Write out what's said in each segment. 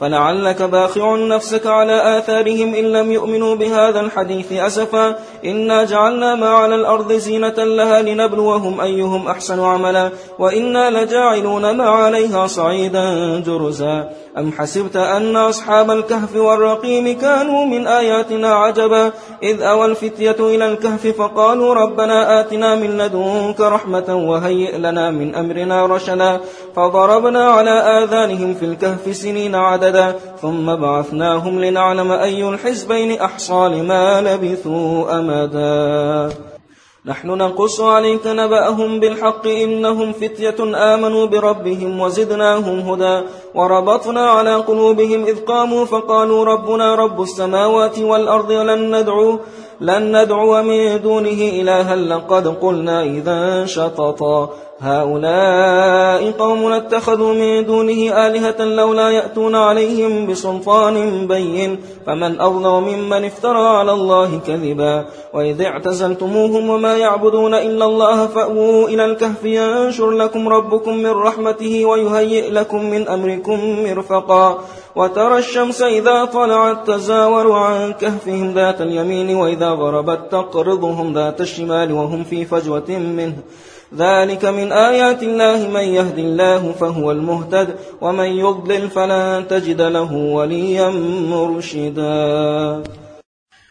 فلعلك باخع نفسك على آثارهم إن لم يؤمنوا بهذا الحديث أسفا. إنا جعلنا ما على الأرض زينة لها لنبلوهم أيهم أحسن عملا. وإنا لجاعلون ما عليها صعيدا جرزا. أم حسبت أن أصحاب الكهف والرقيم كانوا من آياتنا عجبا؟ إذ أوى الفتية إلى الكهف فقالوا ربنا آتنا من لدنك رحمة وهيئ لنا من أمرنا رشدا. فضربنا على آذانهم في الكهف سنين عددا. ثم بعثناهم لنعلم أي الحزبين أحصى لما لبثوا أمدا. نحن نقص عليك نبأهم بالحق إنهم فتية آمنوا بربهم وزدناهم هدى وربطنا على قلوبهم إذ قاموا فقالوا ربنا رب السماوات والأرض لن ندعو لن ندعو من دونه إلها لقد قلنا إذا شططا. هؤلاء قوم اتخذوا من دونه آلهة لولا يأتون عليهم بسلطان بين فمن أظلم ممن افترى على الله كذبا. وإذ اعتزلتموهم وما يعبدون إلا الله فأووا إلى الكهف ينشر لكم ربكم من رحمته ويهيئ لكم من أمركم مرفقا. وترى الشمس إذا طلعت تزاور عن كهفهم ذات اليمين وإذا غربت تقرضهم ذات الشمال وهم في فجوة منه. ذلك من آيات الله من يهد الله فهو المهتد ومن يضلل فلن تجد له وليا مرشدا.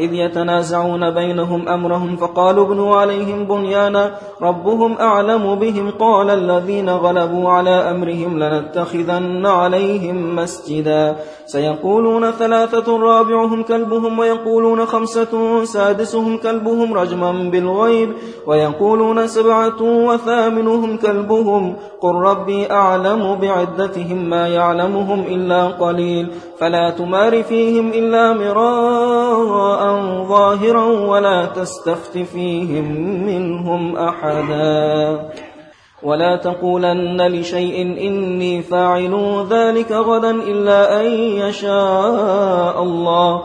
إذ يتنازعون بينهم أمرهم فقالوا ابنوا عليهم بنيانا ربهم أعلم بهم قال الذين غلبوا على أمرهم لنتخذن عليهم مسجدا سيقولون ثلاثة رابعهم كلبهم ويقولون خمسة سادسهم كلبهم رجما بالغيب ويقولون سبعة وثامنهم كلبهم قل ربي أعلم بعدتهم ما يعلمهم إلا قليل فلا تمار فيهم إلا مراء ظاهرا ولا تستفت فيهم منهم أحدا. ولا تقولن لشيء إني فاعل ذلك غدا إلا أن يشاء الله.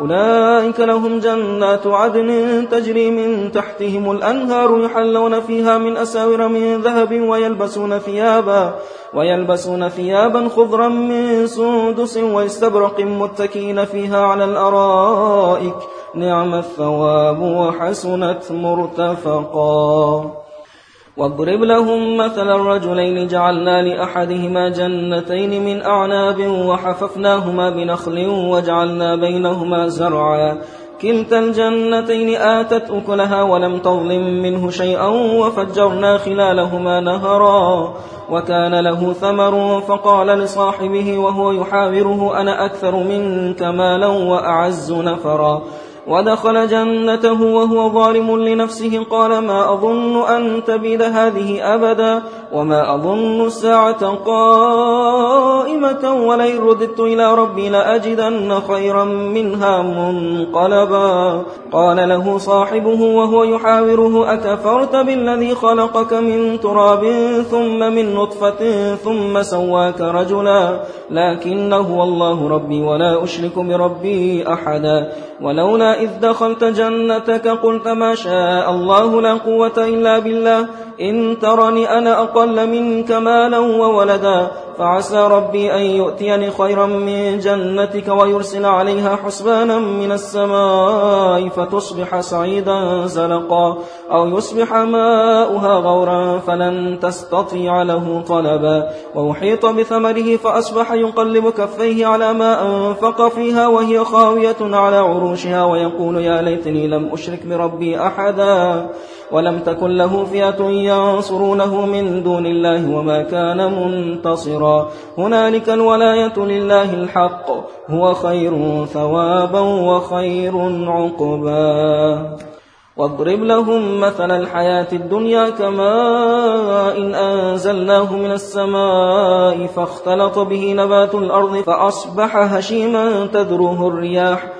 أولئك لهم جنات عدن تجري من تحتهم الأنهار يحلون فيها من أساور من ذهب ويلبسون ثيابا ويلبسون ثيابا خضرا من سندس واستبرق متكين فيها على الأرائك. نعم الثواب وحسنت مرتفقا. واضرب لهم مثل الرجلين جعلنا لأحدهما جنتين من أعناب وحففناهما بنخل وجعلنا بينهما زرعا. كلتا الجنتين آتت أكلها ولم تظلم منه شيئا وفجرنا خلالهما نهرا. وكان له ثمر فقال لصاحبه وهو يحاوره أنا أكثر منك مالا وأعز نفرا. ودخل جنته وهو ظالم لنفسه قال ما أظن أن تبيد هذه أبدا وما أظن الساعة قائمة ولئن رددت إلى ربي لأجدن خيرا منها منقلبا. قال له صاحبه وهو يحاوره أكفرت بالذي خلقك من تراب ثم من نطفة ثم سواك رجلا لكن هو الله ربي ولا أشرك بربي أحدا ولولا إذ دخلت جنتك قلت ما شاء الله لا قوة إلا بالله. إن ترني أنا أقل منك مالا وولدا. فعسى ربي أن يؤتيني خيرا من جنتك ويرسل عليها حسبانا من السماء فتصبح سعيدا زلقا. أو يصبح ماؤها غورا فلن تستطيع له طلبا. وأحيط بثمره فأصبح يقلب كفيه على ما أنفق فيها وهي خاوية على عروشها ويقول يا ليتني لم أشرك بربي أحدا ولم تكن له فئة ينصرونه من دون الله وما كان منتصرا. هنالك الولاية لله الحق هو خير ثوابا وخير عقبا. واضرب لهم مثل الحياة الدنيا كماء إن أنزلناه من السماء فاختلط به نبات الأرض فأصبح هشيما تذروه الرياح.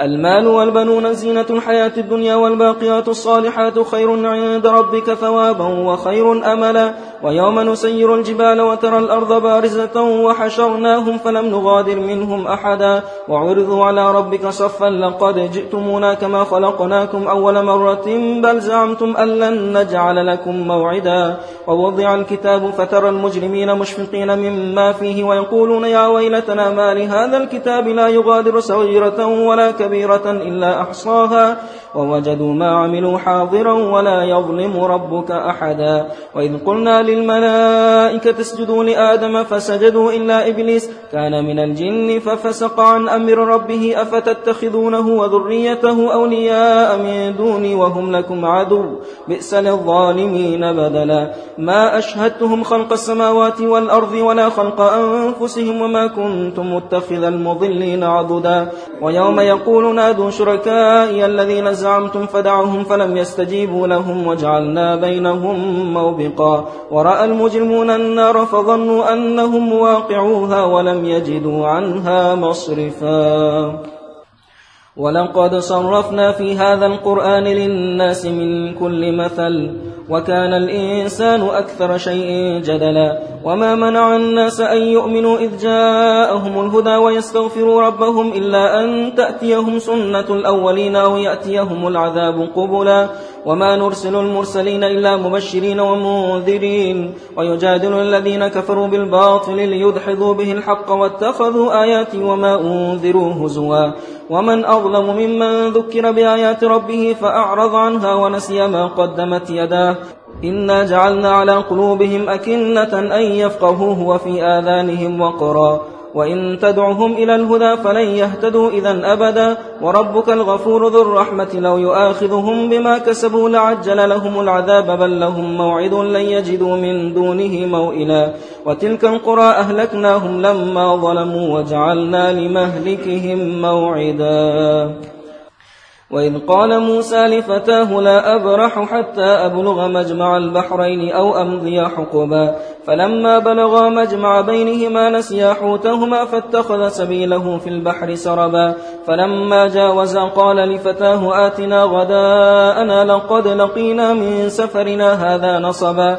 المال والبنون زينة الحياة الدنيا والباقيات الصالحات خير عند ربك ثوابا وخير أملا. ويوم نسير الجبال وترى الأرض بارزة وحشرناهم فلم نغادر منهم أحدا. وعرضوا على ربك صفا لقد جئتمونا كما خلقناكم أول مرة بل زعمتم أن لن نجعل لكم موعدا. ووضع الكتاب فترى المجرمين مشفقين مما فيه ويقولون يا ويلتنا ما لهذا الكتاب لا يغادر صغيرة ولا كبيرة. إلا أحصاها ووجدوا ما عملوا حاضرا ولا يظلم ربك أحدا. وإذ قلنا للملائكة اسجدوا لآدم فسجدوا إلا إبليس كان من الجن ففسق عن أمر ربه أفتتخذونه وذريته أولياء من دوني وهم لكم عدو. بئس للظالمين بدلا. ما أشهدتهم خلق السماوات والأرض ولا خلق أنفسهم وما كنتم متخذ المضلين عضدا. ويوم يقول نادوا شركائي الذين زعمتم فدعوهم فلم يستجيبوا لهم وجعلنا بينهم موبقا. ورأى المجرمون النار فظنوا أنهم واقعوها ولم يجدوا عنها مصرفا. ولقد صرفنا في هذا القرآن للناس من كل مثل وكان الإنسان أكثر شيء جدلا. وما منع الناس أن يؤمنوا إذ جاءهم الهدى ويستغفروا ربهم إلا أن تأتيهم سنة الأولين أو يأتيهم العذاب قبلا وما نرسل المرسلين إلا مبشرين ومنذرين ويجادل الذين كفروا بالباطل ليدحضوا به الحق واتخذوا آياتي وما أنذروا هزوا ومن أظلم ممن ذكر بآيات ربه فأعرض عنها ونسي ما قدمت يداه إنا جعلنا على قلوبهم أكنة أن يفقهوه وفي آذانهم وقرا. وإن تدعهم إلى الهدى فلن يهتدوا إذا أبدا. وربك الغفور ذو الرحمة لو يؤاخذهم بما كسبوا لعجل لهم العذاب بل لهم موعد لن يجدوا من دونه موئلا. وتلك القرى أهلكناهم لما ظلموا وجعلنا لمهلكهم موعدا. وإذ قال موسى لفتاه لا أبرح حتى أبلغ مجمع البحرين أو أمضي حقبا. فلما بلغا مجمع بينهما نسيا حوتهما فاتخذ سبيله في البحر سربا. فلما جاوزا قال لفتاه آتنا غداءنا لقد لقينا من سفرنا هذا نصبا.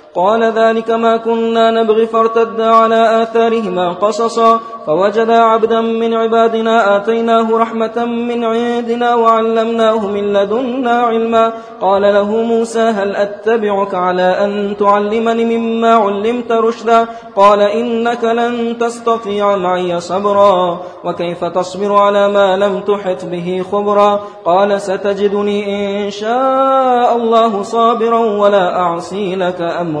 قال ذلك ما كنا نبغي فارتدا على آثارهما قصصا فوجدا عبدا من عبادنا آتيناه رحمة من عندنا وعلمناه من لدنا علما. قال له موسى هل أتبعك على أن تعلمني مما علمت رشدا؟ قال إنك لن تستطيع معي صبرا. وكيف تصبر على ما لم تحط به خبرا؟ قال ستجدني إن شاء الله صابرا ولا أعصي لك أمرا.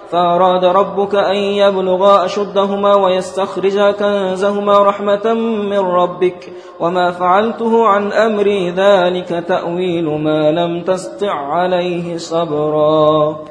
فأراد ربك أن يبلغا أشدهما ويستخرجا كنزهما رحمة من ربك وما فعلته عن أمري ذلك تأويل ما لم تستع عليه صبرا.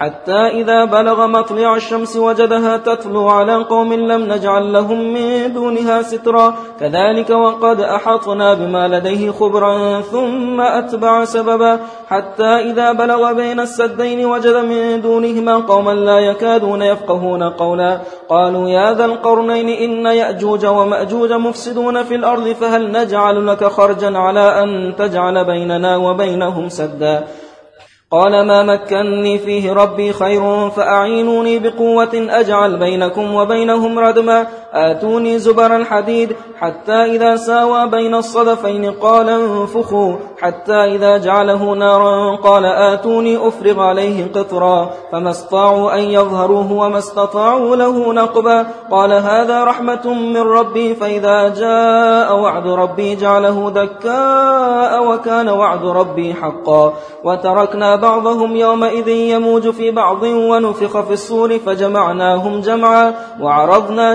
حتى إذا بلغ مطلع الشمس وجدها تتلو على قوم لم نجعل لهم من دونها سترا. كذلك وقد أحطنا بما لديه خبرا ثم أتبع سببا. حتى إذا بلغ بين السدين وجد من دونهما قوما لا يكادون يفقهون قولا. قالوا يا ذا القرنين إن يأجوج ومأجوج مفسدون في الأرض فهل نجعل لك خرجا على أن تجعل بيننا وبينهم سدا؟ قال ما مكني فيه ربي خير فأعينوني بقوة أجعل بينكم وبينهم ردما آتوني زبر الحديد حتى إذا ساوى بين الصدفين قال انفخوا حتى إذا جعله نارا قال آتوني أفرغ عليه قطرا فما استطاعوا أن يظهروه وما استطاعوا له نقبا قال هذا رحمة من ربي فإذا جاء وعد ربي جعله دكاء وكان وعد ربي حقا وتركنا بعضهم يومئذ يموج في بعض ونفخ في الصور فجمعناهم جمعا وعرضنا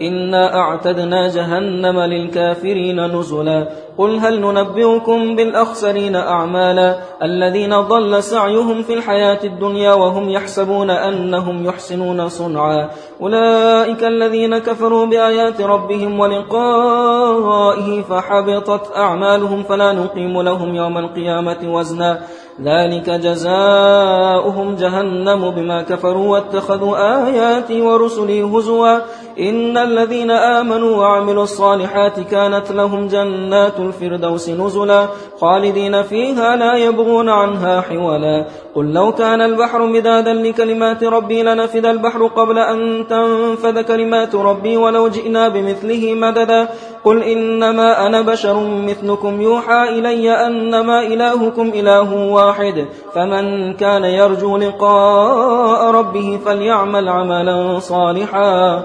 إنا أعتدنا جهنم للكافرين نزلا. قل هل ننبئكم بالأخسرين أعمالا؟ الذين ضل سعيهم في الحياة الدنيا وهم يحسبون أنهم يحسنون صنعا. أولئك الذين كفروا بآيات ربهم ولقائه فحبطت أعمالهم فلا نقيم لهم يوم القيامة وزنا. ذلك جزاؤهم جهنم بما كفروا واتخذوا آياتي ورسلي هزوا. إن الذين آمنوا وعملوا الصالحات كانت لهم جنات الفردوس نزلا خالدين فيها لا يبغون عنها حولا. قل لو كان البحر مدادا لكلمات ربي لنفد البحر قبل أن تنفذ كلمات ربي ولو جئنا بمثله مددا. قل إنما أنا بشر مثلكم يوحى إلي أنما إلهكم إله واحد. فمن كان يرجو لقاء ربه فليعمل عملا صالحا.